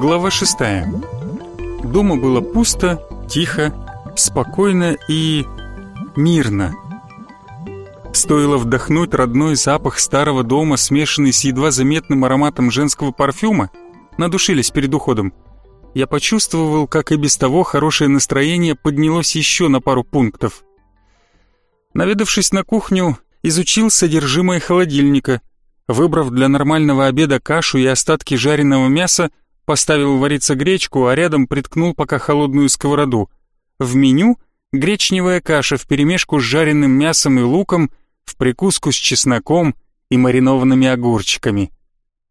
Глава шестая. Дома было пусто, тихо, спокойно и мирно. Стоило вдохнуть родной запах старого дома, смешанный с едва заметным ароматом женского парфюма, надушились перед уходом. Я почувствовал, как и без того хорошее настроение поднялось еще на пару пунктов. Наведавшись на кухню, изучил содержимое холодильника. Выбрав для нормального обеда кашу и остатки жареного мяса, поставил вариться гречку, а рядом приткнул пока холодную сковороду. В меню гречневая каша вперемешку с жареным мясом и луком, в прикуску с чесноком и маринованными огурчиками.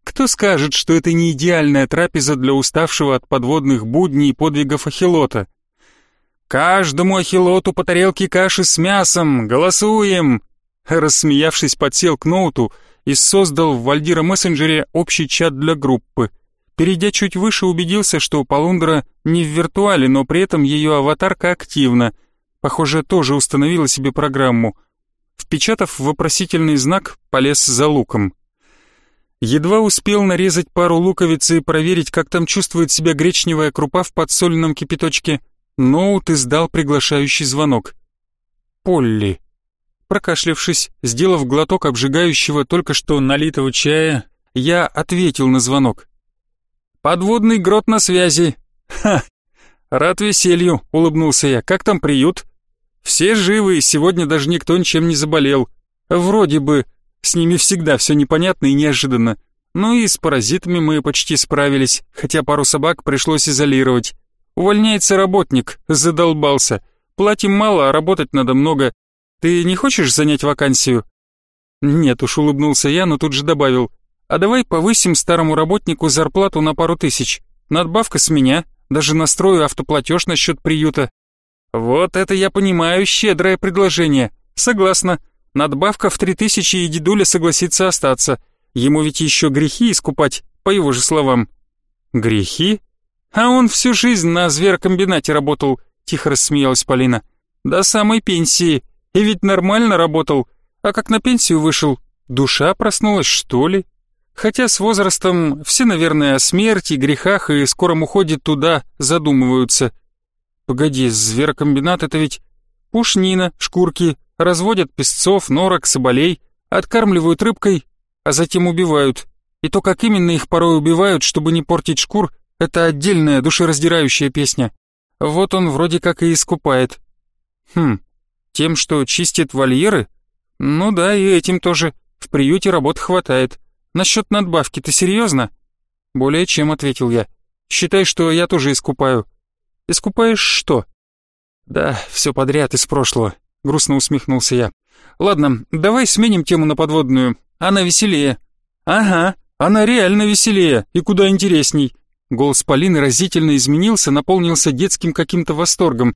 Кто скажет, что это не идеальная трапеза для уставшего от подводных будней и подвигов ахилота? «Каждому ахилоту по тарелке каши с мясом! Голосуем!» Рассмеявшись, подсел к ноуту и создал в Вальдира мессенджере общий чат для группы. Перейдя чуть выше, убедился, что Полундра не в виртуале, но при этом ее аватарка активна. Похоже, тоже установила себе программу. Впечатав вопросительный знак, полез за луком. Едва успел нарезать пару луковиц и проверить, как там чувствует себя гречневая крупа в подсоленном кипяточке, ноут издал приглашающий звонок. «Полли». Прокашлявшись, сделав глоток обжигающего только что налитого чая, я ответил на звонок. «Подводный грот на связи!» «Ха! Рад веселью!» — улыбнулся я. «Как там приют?» «Все живы, и сегодня даже никто ничем не заболел. Вроде бы. С ними всегда все непонятно и неожиданно. Ну и с паразитами мы почти справились, хотя пару собак пришлось изолировать. Увольняется работник, задолбался. Платим мало, а работать надо много. Ты не хочешь занять вакансию?» «Нет уж», — улыбнулся я, но тут же добавил. «А давай повысим старому работнику зарплату на пару тысяч. Надбавка с меня, даже настрою автоплатеж на счет приюта». «Вот это я понимаю, щедрое предложение. Согласна. Надбавка в три тысячи, и дедуля согласится остаться. Ему ведь еще грехи искупать, по его же словам». «Грехи?» «А он всю жизнь на зверокомбинате работал», — тихо рассмеялась Полина. «До самой пенсии. И ведь нормально работал. А как на пенсию вышел, душа проснулась, что ли? Хотя с возрастом все, наверное, о смерти, грехах и скором уходе туда задумываются. Погоди, зверокомбинат — это ведь пушнина, шкурки, разводят песцов, норок, соболей, откармливают рыбкой, а затем убивают. И то, как именно их порой убивают, чтобы не портить шкур, это отдельная душераздирающая песня. Вот он вроде как и искупает. Хм, тем, что чистит вольеры? Ну да, и этим тоже. В приюте работы хватает. Насчет надбавки ты серьезно? Более чем, ответил я. Считай, что я тоже искупаю. Искупаешь что? Да, все подряд из прошлого. Грустно усмехнулся я. Ладно, давай сменим тему на подводную. Она веселее. Ага, она реально веселее и куда интересней. Голос Полины разительно изменился, наполнился детским каким-то восторгом.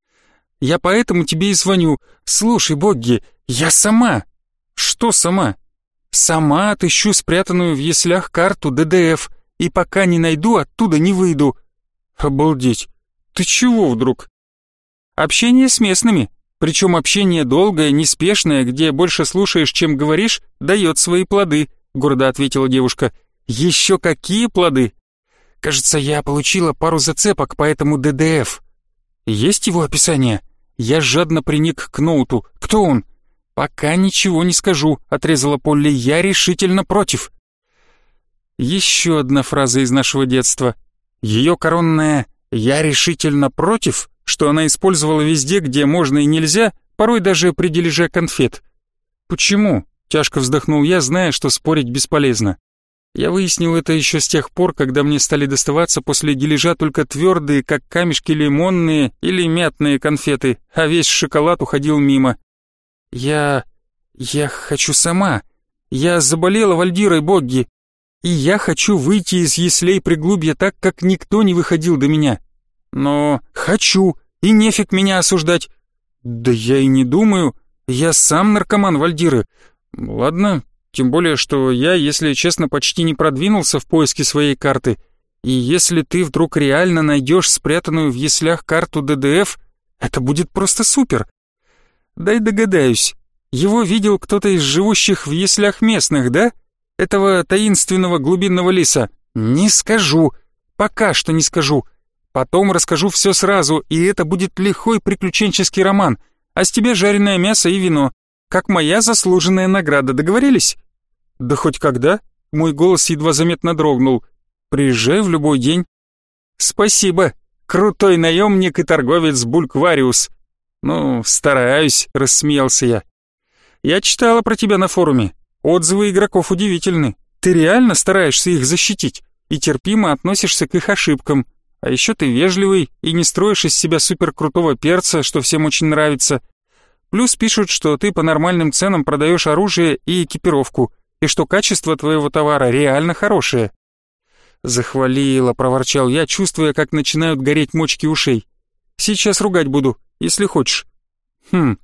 Я поэтому тебе и звоню. Слушай, Богги, я сама. Что сама? Сама отыщу спрятанную в яслях карту ДДФ, и пока не найду, оттуда не выйду. Обалдеть. Ты чего вдруг? Общение с местными, причем общение долгое, неспешное, где больше слушаешь, чем говоришь, дает свои плоды, гордо ответила девушка. Еще какие плоды? Кажется, я получила пару зацепок по этому ДДФ. Есть его описание? Я жадно приник к ноуту. «Кто он?» «Пока ничего не скажу», — отрезала Полли. «Я решительно против». Еще одна фраза из нашего детства. Ее коронная «я решительно против», что она использовала везде, где можно и нельзя, порой даже при дележе конфет. «Почему?» — тяжко вздохнул я, зная, что спорить бесполезно. Я выяснил это еще с тех пор, когда мне стали доставаться после дележа только твердые, как камешки лимонные или мятные конфеты, а весь шоколад уходил мимо. Я... я хочу сама. Я заболела Вальдирой Богги. И я хочу выйти из яслей приглубья так, как никто не выходил до меня. Но хочу, и нефиг меня осуждать. Да я и не думаю. Я сам наркоман Вальдиры. Ладно, тем более, что я, если честно, почти не продвинулся в поиске своей карты. И если ты вдруг реально найдешь спрятанную в яслях карту ДДФ, это будет просто супер. Дай догадаюсь, его видел кто-то из живущих в яслях местных, да? Этого таинственного глубинного лиса? Не скажу. Пока что не скажу. Потом расскажу все сразу, и это будет лихой приключенческий роман. А с тебя жареное мясо и вино. Как моя заслуженная награда, договорились? Да хоть когда? Мой голос едва заметно дрогнул. Приезжай в любой день. Спасибо. Крутой наемник и торговец Бульквариус. Ну, стараюсь, рассмеялся я. Я читала про тебя на форуме. Отзывы игроков удивительны. Ты реально стараешься их защитить и терпимо относишься к их ошибкам. А еще ты вежливый и не строишь из себя суперкрутого перца, что всем очень нравится. Плюс пишут, что ты по нормальным ценам продаешь оружие и экипировку, и что качество твоего товара реально хорошее. Захвалила, проворчал я, чувствуя, как начинают гореть мочки ушей. Сейчас ругать буду, если хочешь. Хм,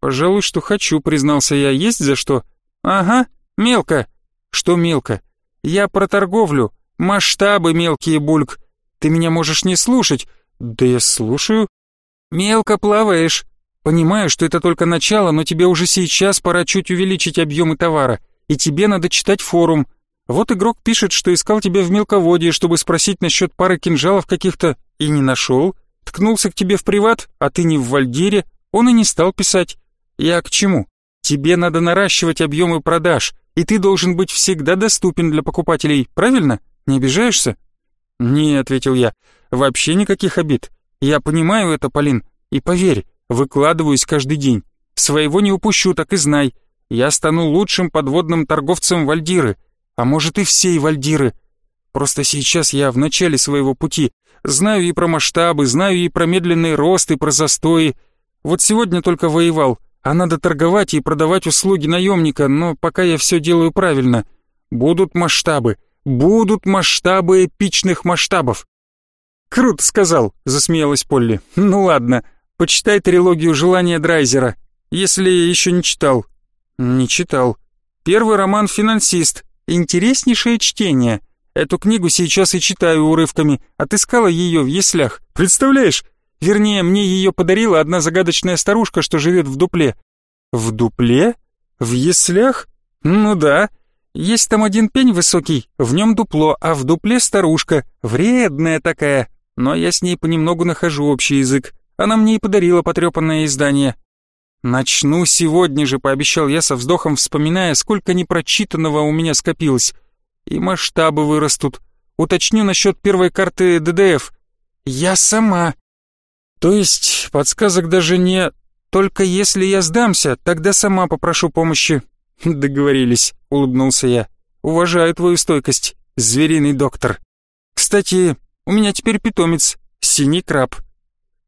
пожалуй, что хочу, признался я. Есть за что? Ага, мелко. Что мелко? Я про торговлю. Масштабы мелкие, Бульк. Ты меня можешь не слушать. Да я слушаю. Мелко плаваешь. Понимаю, что это только начало, но тебе уже сейчас пора чуть увеличить объемы товара. И тебе надо читать форум. Вот игрок пишет, что искал тебя в мелководье, чтобы спросить насчет пары кинжалов каких-то, и не нашел. Ткнулся к тебе в приват, а ты не в Вальдире, он и не стал писать. Я к чему? Тебе надо наращивать объемы продаж, и ты должен быть всегда доступен для покупателей, правильно? Не обижаешься? «Не», — ответил я, — «вообще никаких обид. Я понимаю это, Полин, и поверь, выкладываюсь каждый день. Своего не упущу, так и знай. Я стану лучшим подводным торговцем Вальдиры, а может и всей Вальдиры. Просто сейчас я в начале своего пути. Знаю и про масштабы, знаю и про медленный рост, и про застои. Вот сегодня только воевал, а надо торговать и продавать услуги наемника, но пока я все делаю правильно. Будут масштабы, будут масштабы эпичных масштабов. «Круто сказал», — засмеялась Полли. «Ну ладно, почитай трилогию «Желание Драйзера», если еще не читал». «Не читал. Первый роман «Финансист», Интереснейшее чтение. Эту книгу сейчас и читаю урывками. Отыскала ее в яслях. Представляешь? Вернее, мне ее подарила одна загадочная старушка, что живет в дупле. В дупле? В яслях? Ну да. Есть там один пень высокий, в нем дупло, а в дупле старушка, вредная такая. Но я с ней понемногу нахожу общий язык. Она мне и подарила потрепанное издание. «Начну сегодня же», — пообещал я со вздохом, вспоминая, сколько непрочитанного у меня скопилось. «И масштабы вырастут. Уточню насчет первой карты ДДФ. Я сама». «То есть подсказок даже не... Только если я сдамся, тогда сама попрошу помощи». «Договорились», — улыбнулся я. «Уважаю твою стойкость, звериный доктор. Кстати, у меня теперь питомец, синий краб».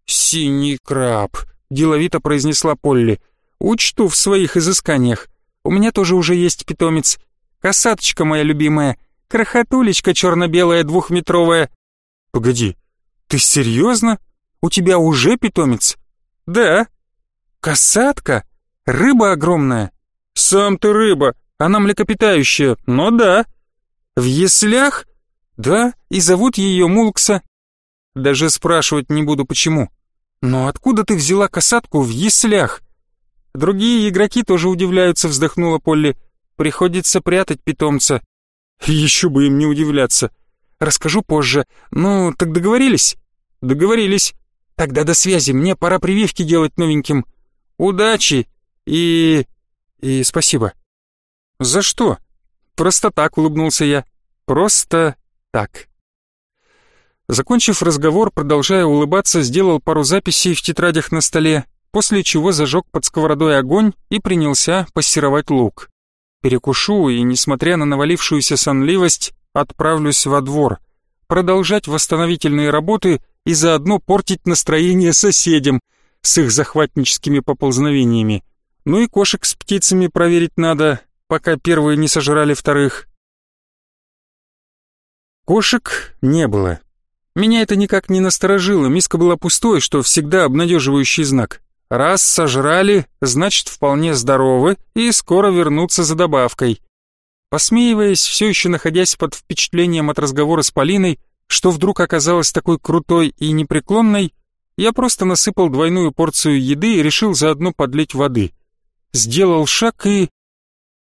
«Синий краб», деловито произнесла Полли. «Учту в своих изысканиях. У меня тоже уже есть питомец. Косаточка моя любимая, крохотулечка черно-белая двухметровая». «Погоди, ты серьезно? У тебя уже питомец?» «Да». «Косатка? Рыба огромная?» «Сам ты рыба, она млекопитающая, но да». «В яслях?» «Да, и зовут ее Мулкса». Даже спрашивать не буду почему. «Но откуда ты взяла касатку в яслях?» «Другие игроки тоже удивляются», — вздохнула Полли. «Приходится прятать питомца». «Еще бы им не удивляться. Расскажу позже. Ну, так договорились?» «Договорились. Тогда до связи, мне пора прививки делать новеньким. Удачи и... и спасибо». «За что?» «Просто так», — улыбнулся я. «Просто так». Закончив разговор, продолжая улыбаться, сделал пару записей в тетрадях на столе, после чего зажег под сковородой огонь и принялся пассеровать лук. Перекушу и, несмотря на навалившуюся сонливость, отправлюсь во двор, продолжать восстановительные работы и заодно портить настроение соседям с их захватническими поползновениями. Ну и кошек с птицами проверить надо, пока первые не сожрали вторых. Кошек не было. Меня это никак не насторожило, миска была пустой, что всегда обнадеживающий знак. Раз сожрали, значит вполне здоровы и скоро вернутся за добавкой. Посмеиваясь, все еще находясь под впечатлением от разговора с Полиной, что вдруг оказалась такой крутой и непреклонной, я просто насыпал двойную порцию еды и решил заодно подлить воды. Сделал шаг и...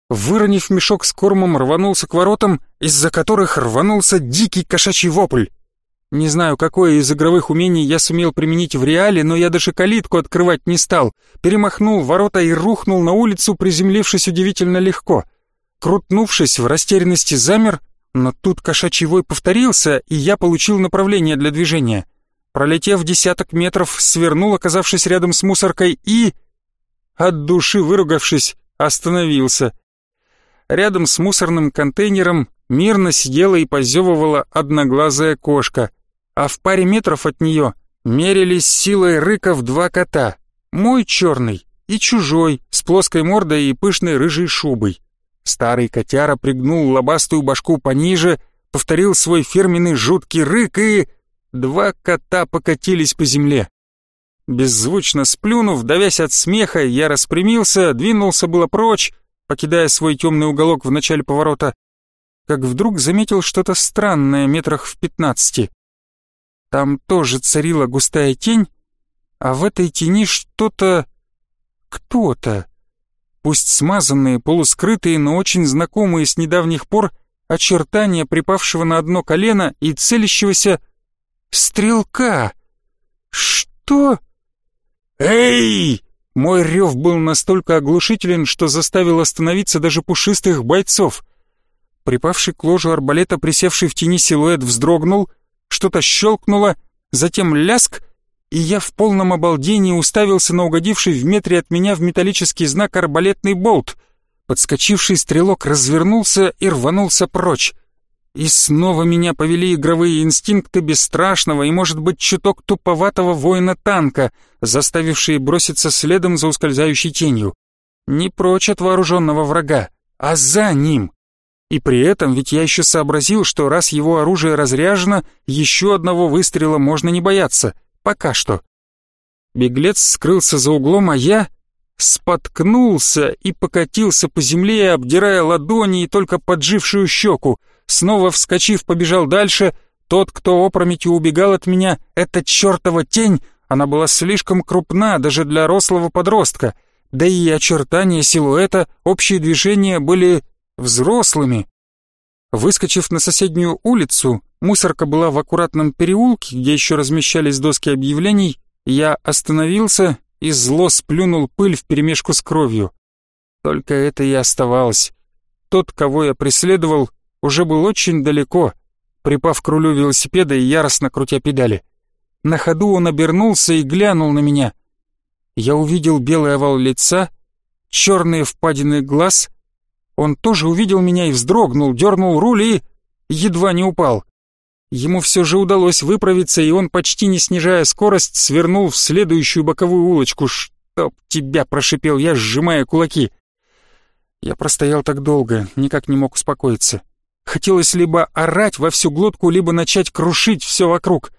Выронив мешок с кормом, рванулся к воротам, из-за которых рванулся дикий кошачий вопль. Не знаю, какое из игровых умений я сумел применить в реале, но я даже калитку открывать не стал. Перемахнул ворота и рухнул на улицу, приземлившись удивительно легко. Крутнувшись, в растерянности замер, но тут кошачий вой повторился, и я получил направление для движения. Пролетев десяток метров, свернул, оказавшись рядом с мусоркой, и... От души выругавшись, остановился. Рядом с мусорным контейнером мирно сидела и позевывала одноглазая кошка, а в паре метров от нее мерились силой рыков два кота. Мой черный и чужой, с плоской мордой и пышной рыжей шубой. Старый котяра пригнул лобастую башку пониже, повторил свой фирменный жуткий рык и... Два кота покатились по земле. Беззвучно сплюнув, давясь от смеха, я распрямился, двинулся было прочь, покидая свой темный уголок в начале поворота, как вдруг заметил что-то странное метрах в пятнадцати. Там тоже царила густая тень, а в этой тени что-то... кто-то. Пусть смазанные, полускрытые, но очень знакомые с недавних пор очертания припавшего на одно колено и целящегося стрелка. Что? Эй! Мой рев был настолько оглушителен, что заставил остановиться даже пушистых бойцов. Припавший к ложу арбалета, присевший в тени силуэт, вздрогнул, что-то щелкнуло, затем ляск, и я в полном обалдении уставился на угодивший в метре от меня в металлический знак арбалетный болт. Подскочивший стрелок развернулся и рванулся прочь. И снова меня повели игровые инстинкты бесстрашного и, может быть, чуток туповатого воина-танка, заставившие броситься следом за ускользающей тенью. Не прочь от вооруженного врага, а за ним. И при этом ведь я еще сообразил, что раз его оружие разряжено, еще одного выстрела можно не бояться. Пока что. Беглец скрылся за углом, а я споткнулся и покатился по земле, обдирая ладони и только поджившую щеку. Снова вскочив, побежал дальше. Тот, кто опрометью убегал от меня, это чертова тень, она была слишком крупна даже для рослого подростка. Да и очертания силуэта, общие движения были взрослыми. Выскочив на соседнюю улицу, мусорка была в аккуратном переулке, где еще размещались доски объявлений, я остановился и зло сплюнул пыль вперемешку с кровью. Только это и оставалось. Тот, кого я преследовал, уже был очень далеко, припав к рулю велосипеда и яростно крутя педали. На ходу он обернулся и глянул на меня. Я увидел белый овал лица, черные впадины глаз, он тоже увидел меня и вздрогнул, дернул руль и... едва не упал. Ему все же удалось выправиться, и он, почти не снижая скорость, свернул в следующую боковую улочку. «Чтоб тебя!» — прошипел я, сжимая кулаки. Я простоял так долго, никак не мог успокоиться. Хотелось либо орать во всю глотку, либо начать крушить все вокруг.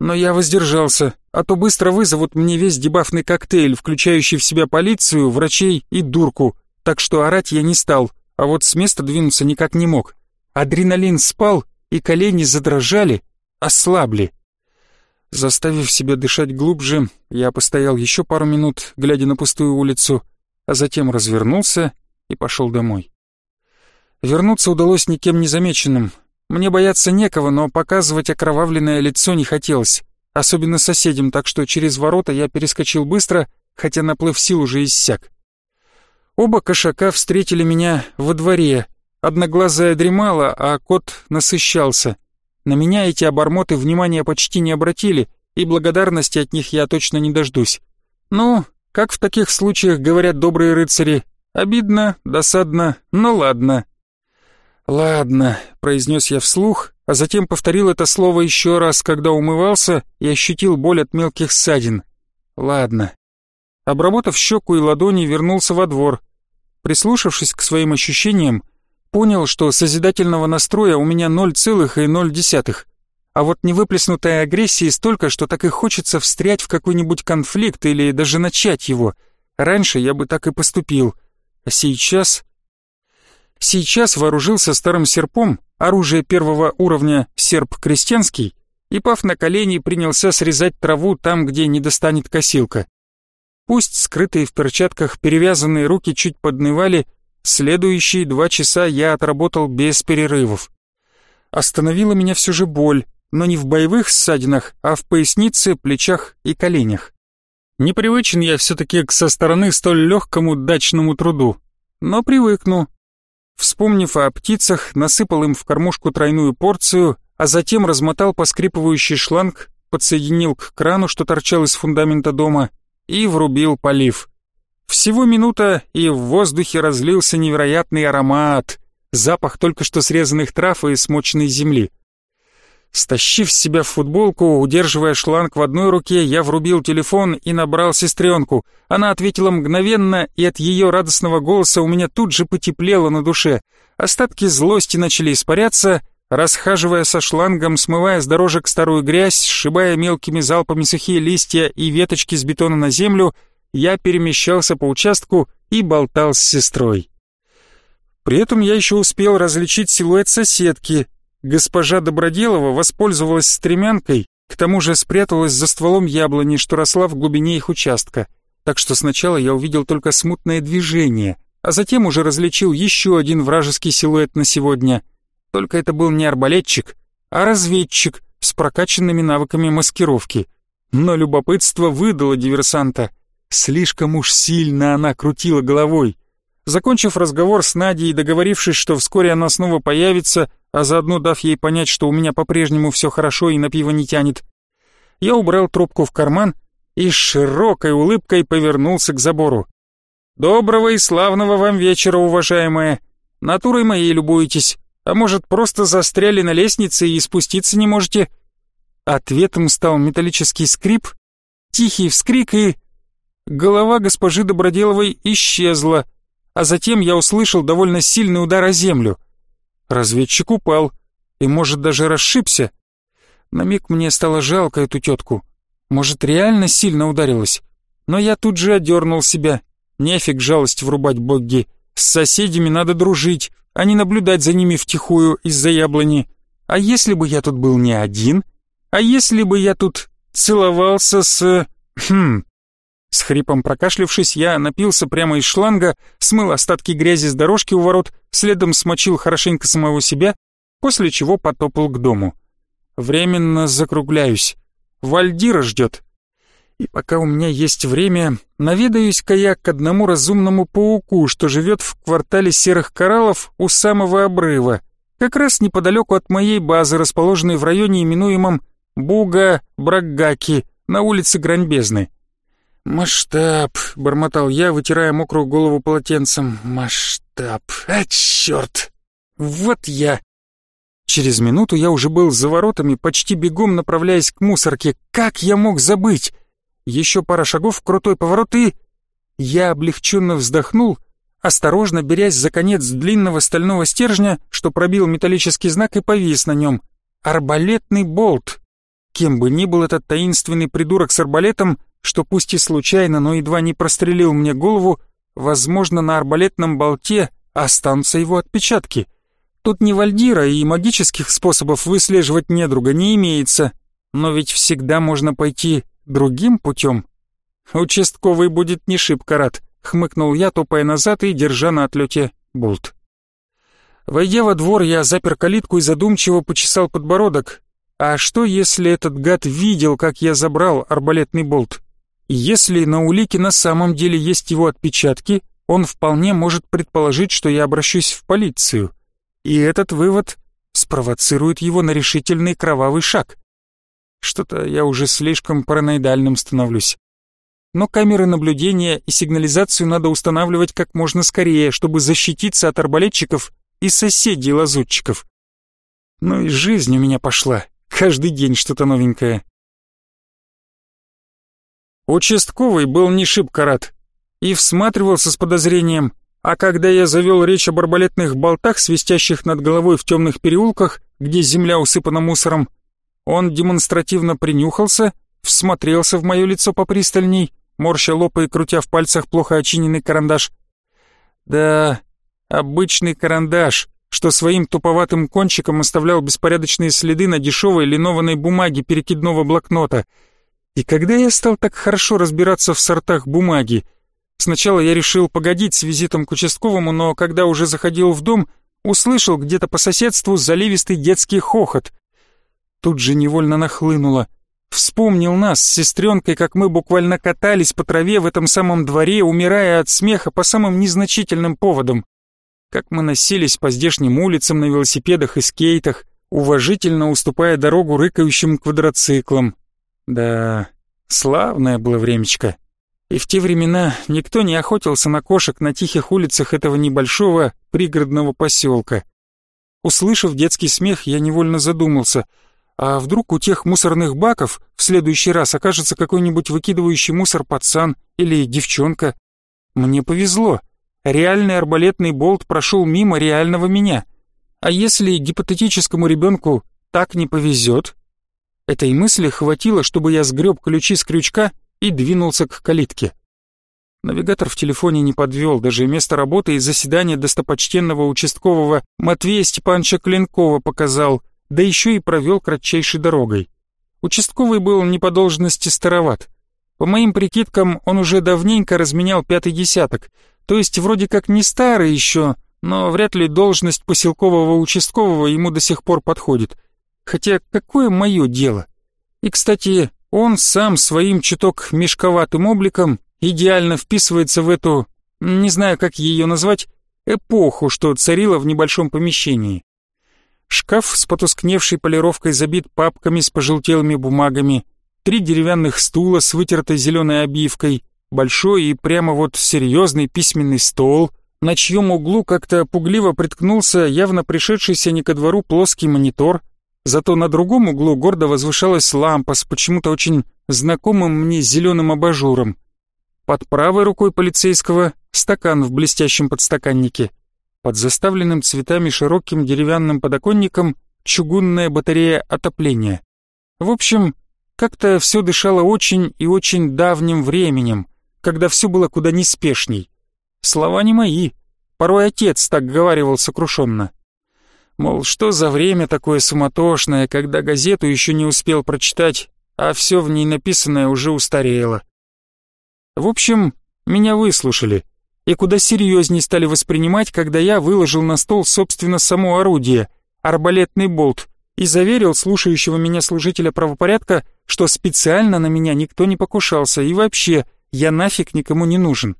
Но я воздержался, а то быстро вызовут мне весь дебафный коктейль, включающий в себя полицию, врачей и дурку так что орать я не стал, а вот с места двинуться никак не мог. Адреналин спал, и колени задрожали, ослабли. Заставив себя дышать глубже, я постоял еще пару минут, глядя на пустую улицу, а затем развернулся и пошел домой. Вернуться удалось никем не замеченным. Мне бояться некого, но показывать окровавленное лицо не хотелось, особенно соседям, так что через ворота я перескочил быстро, хотя наплыв сил уже иссяк. Оба кошака встретили меня во дворе. Одноглазая дремала, а кот насыщался. На меня эти обормоты внимания почти не обратили, и благодарности от них я точно не дождусь. Ну, как в таких случаях говорят добрые рыцари, обидно, досадно, но ладно. «Ладно», — произнес я вслух, а затем повторил это слово еще раз, когда умывался и ощутил боль от мелких ссадин. «Ладно». Обработав щеку и ладони, вернулся во двор. Прислушавшись к своим ощущениям, понял, что созидательного настроя у меня 0,0. А вот невыплеснутая агрессии столько, что так и хочется встрять в какой-нибудь конфликт или даже начать его. Раньше я бы так и поступил. А сейчас... Сейчас вооружился старым серпом, оружие первого уровня серп крестьянский, и, пав на колени, принялся срезать траву там, где не достанет косилка. Пусть скрытые в перчатках перевязанные руки чуть поднывали, следующие два часа я отработал без перерывов. Остановила меня все же боль, но не в боевых ссадинах, а в пояснице, плечах и коленях. Непривычен я все-таки к со стороны столь легкому дачному труду, но привыкну. Вспомнив о птицах, насыпал им в кормушку тройную порцию, а затем размотал поскрипывающий шланг, подсоединил к крану, что торчал из фундамента дома, и врубил полив. Всего минута, и в воздухе разлился невероятный аромат, запах только что срезанных трав и смоченной земли. Стащив с себя футболку, удерживая шланг в одной руке, я врубил телефон и набрал сестренку. Она ответила мгновенно, и от ее радостного голоса у меня тут же потеплело на душе. Остатки злости начали испаряться, расхаживая со шлангом, смывая с дорожек старую грязь, сшибая мелкими залпами сухие листья и веточки с бетона на землю, я перемещался по участку и болтал с сестрой. При этом я еще успел различить силуэт соседки, Госпожа Доброделова воспользовалась стремянкой, к тому же спряталась за стволом яблони, что росла в глубине их участка. Так что сначала я увидел только смутное движение, а затем уже различил еще один вражеский силуэт на сегодня. Только это был не арбалетчик, а разведчик с прокачанными навыками маскировки. Но любопытство выдало диверсанта. Слишком уж сильно она крутила головой. Закончив разговор с Надей и договорившись, что вскоре она снова появится, а заодно дав ей понять, что у меня по-прежнему все хорошо и на пиво не тянет, я убрал трубку в карман и с широкой улыбкой повернулся к забору. «Доброго и славного вам вечера, уважаемая! Натурой моей любуетесь, а может, просто застряли на лестнице и спуститься не можете?» Ответом стал металлический скрип, тихий вскрик и... Голова госпожи Доброделовой исчезла, а затем я услышал довольно сильный удар о землю. Разведчик упал и, может, даже расшибся. На миг мне стало жалко эту тетку. Может, реально сильно ударилась. Но я тут же одернул себя. Нефиг жалость врубать боги. С соседями надо дружить, а не наблюдать за ними втихую из-за яблони. А если бы я тут был не один? А если бы я тут целовался с... Хм... С хрипом прокашлявшись, я напился прямо из шланга, смыл остатки грязи с дорожки у ворот, следом смочил хорошенько самого себя, после чего потопал к дому. Временно закругляюсь. Вальдира ждет. И пока у меня есть время, наведаюсь-ка я к одному разумному пауку, что живет в квартале серых кораллов у самого обрыва, как раз неподалеку от моей базы, расположенной в районе, именуемом Буга-Брагаки, на улице Гранбезны. «Масштаб», — бормотал я, вытирая мокрую голову полотенцем. «Масштаб! А, черт! Вот я!» Через минуту я уже был за воротами, почти бегом направляясь к мусорке. Как я мог забыть? Еще пара шагов, крутой поворот и... Я облегченно вздохнул, осторожно берясь за конец длинного стального стержня, что пробил металлический знак и повис на нем. Арбалетный болт. Кем бы ни был этот таинственный придурок с арбалетом, что пусть и случайно, но едва не прострелил мне голову, возможно, на арбалетном болте останутся его отпечатки. Тут ни вальдира и магических способов выслеживать недруга не имеется, но ведь всегда можно пойти другим путем. Участковый будет не шибко рад, хмыкнул я, топая назад и держа на отлете болт. Войдя во двор, я запер калитку и задумчиво почесал подбородок. А что, если этот гад видел, как я забрал арбалетный болт? Если на улике на самом деле есть его отпечатки, он вполне может предположить, что я обращусь в полицию. И этот вывод спровоцирует его на решительный кровавый шаг. Что-то я уже слишком параноидальным становлюсь. Но камеры наблюдения и сигнализацию надо устанавливать как можно скорее, чтобы защититься от арбалетчиков и соседей-лазутчиков. Ну и жизнь у меня пошла. Каждый день что-то новенькое. Участковый был не шибко рад и всматривался с подозрением, а когда я завел речь об арбалетных болтах, свистящих над головой в темных переулках, где земля усыпана мусором, он демонстративно принюхался, всмотрелся в мое лицо попристальней, морща лоб и крутя в пальцах плохо очиненный карандаш. Да, обычный карандаш, что своим туповатым кончиком оставлял беспорядочные следы на дешевой линованной бумаге перекидного блокнота — и когда я стал так хорошо разбираться в сортах бумаги? Сначала я решил погодить с визитом к участковому, но когда уже заходил в дом, услышал где-то по соседству заливистый детский хохот. Тут же невольно нахлынуло. Вспомнил нас с сестренкой, как мы буквально катались по траве в этом самом дворе, умирая от смеха по самым незначительным поводам. Как мы носились по здешним улицам на велосипедах и скейтах, уважительно уступая дорогу рыкающим квадроциклам. Да, славное было времечко. И в те времена никто не охотился на кошек на тихих улицах этого небольшого пригородного поселка. Услышав детский смех, я невольно задумался, а вдруг у тех мусорных баков в следующий раз окажется какой-нибудь выкидывающий мусор пацан или девчонка? Мне повезло. Реальный арбалетный болт прошел мимо реального меня. А если гипотетическому ребенку так не повезет? Этой мысли хватило, чтобы я сгреб ключи с крючка и двинулся к калитке. Навигатор в телефоне не подвел, даже место работы и заседания достопочтенного участкового Матвея Степановича Клинкова показал, да еще и провел кратчайшей дорогой. Участковый был не по должности староват. По моим прикидкам, он уже давненько разменял пятый десяток, то есть вроде как не старый еще, но вряд ли должность поселкового участкового ему до сих пор подходит. Хотя какое мое дело? И, кстати, он сам своим чуток мешковатым обликом идеально вписывается в эту, не знаю, как ее назвать, эпоху, что царила в небольшом помещении. Шкаф с потускневшей полировкой забит папками с пожелтелыми бумагами, три деревянных стула с вытертой зеленой обивкой, большой и прямо вот серьезный письменный стол — на чьем углу как-то пугливо приткнулся явно пришедшийся не ко двору плоский монитор, зато на другом углу гордо возвышалась лампа с почему-то очень знакомым мне зеленым абажуром. Под правой рукой полицейского стакан в блестящем подстаканнике. Под заставленным цветами широким деревянным подоконником чугунная батарея отопления. В общем, как-то все дышало очень и очень давним временем, когда все было куда неспешней. Слова не мои. Порой отец так говаривал сокрушенно. Мол, что за время такое суматошное, когда газету еще не успел прочитать, а все в ней написанное уже устарело. В общем, меня выслушали, и куда серьезнее стали воспринимать, когда я выложил на стол, собственно, само орудие, арбалетный болт, и заверил слушающего меня служителя правопорядка, что специально на меня никто не покушался, и вообще, я нафиг никому не нужен.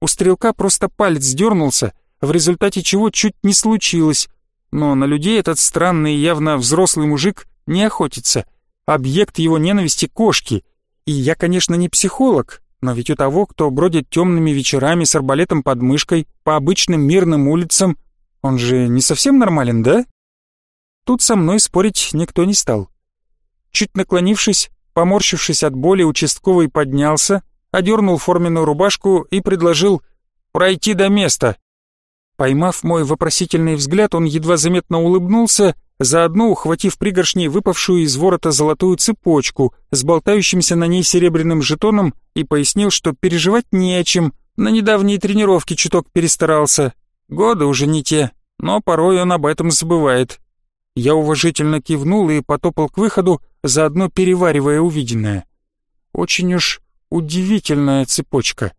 У стрелка просто палец дернулся, в результате чего чуть не случилось. Но на людей этот странный, явно взрослый мужик не охотится. Объект его ненависти — кошки. И я, конечно, не психолог, но ведь у того, кто бродит темными вечерами с арбалетом под мышкой по обычным мирным улицам, он же не совсем нормален, да? Тут со мной спорить никто не стал. Чуть наклонившись, поморщившись от боли, участковый поднялся, одернул форменную рубашку и предложил «пройти до места». Поймав мой вопросительный взгляд, он едва заметно улыбнулся, заодно ухватив пригоршней выпавшую из ворота золотую цепочку с болтающимся на ней серебряным жетоном и пояснил, что переживать не о чем, на недавней тренировке чуток перестарался. Годы уже не те, но порой он об этом забывает. Я уважительно кивнул и потопал к выходу, заодно переваривая увиденное. Очень уж Удивительная цепочка.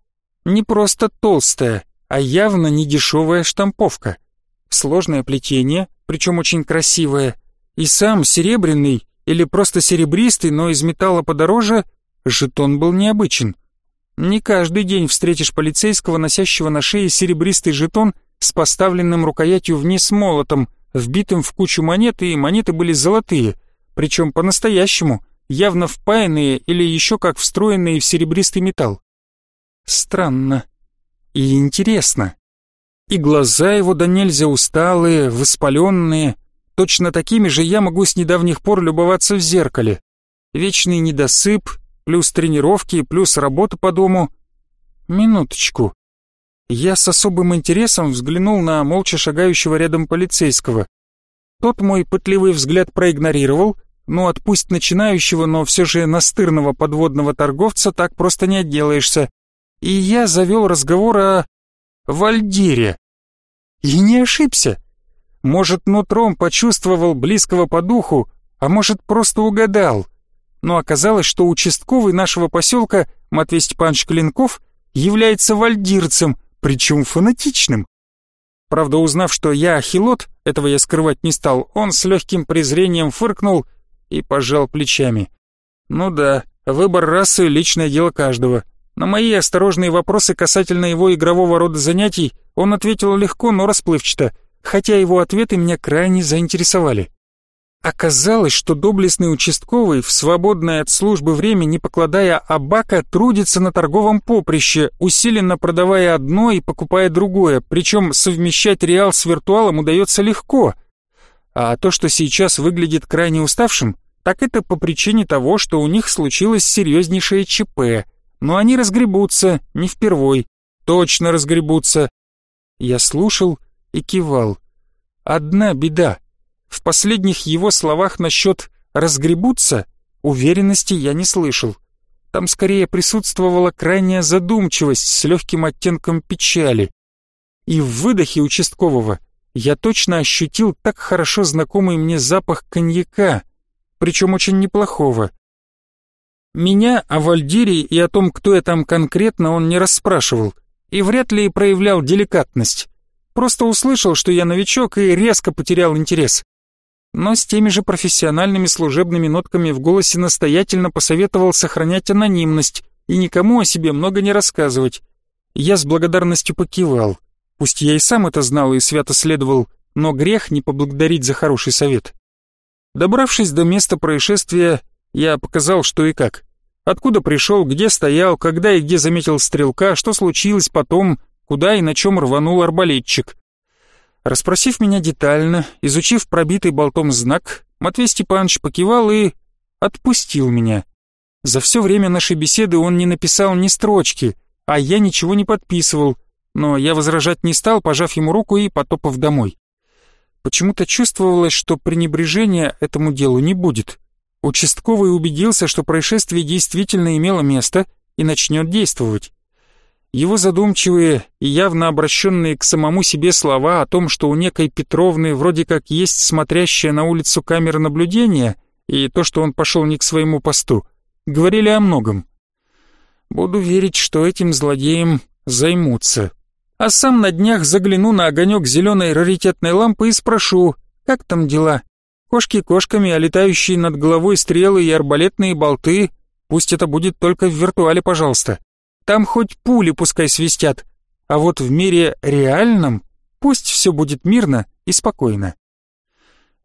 Не просто толстая, а явно не дешевая штамповка. Сложное плетение, причем очень красивое. И сам серебряный или просто серебристый, но из металла подороже, жетон был необычен. Не каждый день встретишь полицейского, носящего на шее серебристый жетон с поставленным рукоятью вниз молотом, вбитым в кучу монет, и монеты были золотые, причем по-настоящему, явно впаянные или еще как встроенные в серебристый металл. Странно и интересно. И глаза его да нельзя усталые, воспаленные, точно такими же я могу с недавних пор любоваться в зеркале. Вечный недосып, плюс тренировки, плюс работа по дому. Минуточку. Я с особым интересом взглянул на молча шагающего рядом полицейского. Тот мой пытливый взгляд проигнорировал, ну, отпусть начинающего, но все же настырного подводного торговца так просто не отделаешься. И я завел разговор о... Вальдире. И не ошибся. Может, нутром почувствовал близкого по духу, а может, просто угадал. Но оказалось, что участковый нашего поселка Матвей Степанович Клинков является вальдирцем, причем фанатичным. Правда, узнав, что я ахилот, этого я скрывать не стал, он с легким презрением фыркнул и пожал плечами. Ну да, выбор расы — личное дело каждого. На мои осторожные вопросы касательно его игрового рода занятий он ответил легко, но расплывчато, хотя его ответы меня крайне заинтересовали. Оказалось, что доблестный участковый в свободное от службы время, не покладая абака, трудится на торговом поприще, усиленно продавая одно и покупая другое, причем совмещать реал с виртуалом удается легко. А то, что сейчас выглядит крайне уставшим, так это по причине того, что у них случилось серьезнейшее ЧП. Но они разгребутся, не впервой. Точно разгребутся. Я слушал и кивал. Одна беда. В последних его словах насчет «разгребутся» уверенности я не слышал. Там скорее присутствовала крайняя задумчивость с легким оттенком печали. И в выдохе участкового я точно ощутил так хорошо знакомый мне запах коньяка, причем очень неплохого. Меня о Вальдире и о том, кто я там конкретно, он не расспрашивал, и вряд ли проявлял деликатность. Просто услышал, что я новичок, и резко потерял интерес. Но с теми же профессиональными служебными нотками в голосе настоятельно посоветовал сохранять анонимность и никому о себе много не рассказывать. Я с благодарностью покивал. Пусть я и сам это знал и свято следовал, но грех не поблагодарить за хороший совет. Добравшись до места происшествия, я показал, что и как. Откуда пришел, где стоял, когда и где заметил стрелка, что случилось потом, куда и на чем рванул арбалетчик. Расспросив меня детально, изучив пробитый болтом знак, Матвей Степанович покивал и отпустил меня. За все время нашей беседы он не написал ни строчки, а я ничего не подписывал, но я возражать не стал, пожав ему руку и потопав домой. Почему-то чувствовалось, что пренебрежения этому делу не будет. Участковый убедился, что происшествие действительно имело место и начнет действовать. Его задумчивые и явно обращенные к самому себе слова о том, что у некой Петровны вроде как есть смотрящая на улицу камера наблюдения, и то, что он пошел не к своему посту, говорили о многом. Буду верить, что этим злодеем займутся а сам на днях загляну на огонек зеленой раритетной лампы и спрошу, как там дела? Кошки кошками, а летающие над головой стрелы и арбалетные болты, пусть это будет только в виртуале, пожалуйста. Там хоть пули пускай свистят, а вот в мире реальном пусть все будет мирно и спокойно.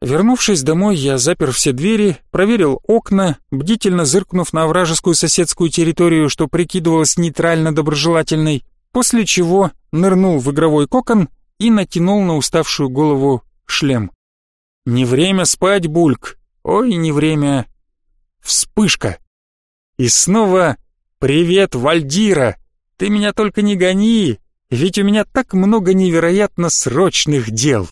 Вернувшись домой, я запер все двери, проверил окна, бдительно зыркнув на вражескую соседскую территорию, что прикидывалось нейтрально доброжелательной, после чего нырнул в игровой кокон и натянул на уставшую голову шлем. «Не время спать, Бульк! Ой, не время!» Вспышка! И снова «Привет, Вальдира! Ты меня только не гони, ведь у меня так много невероятно срочных дел!»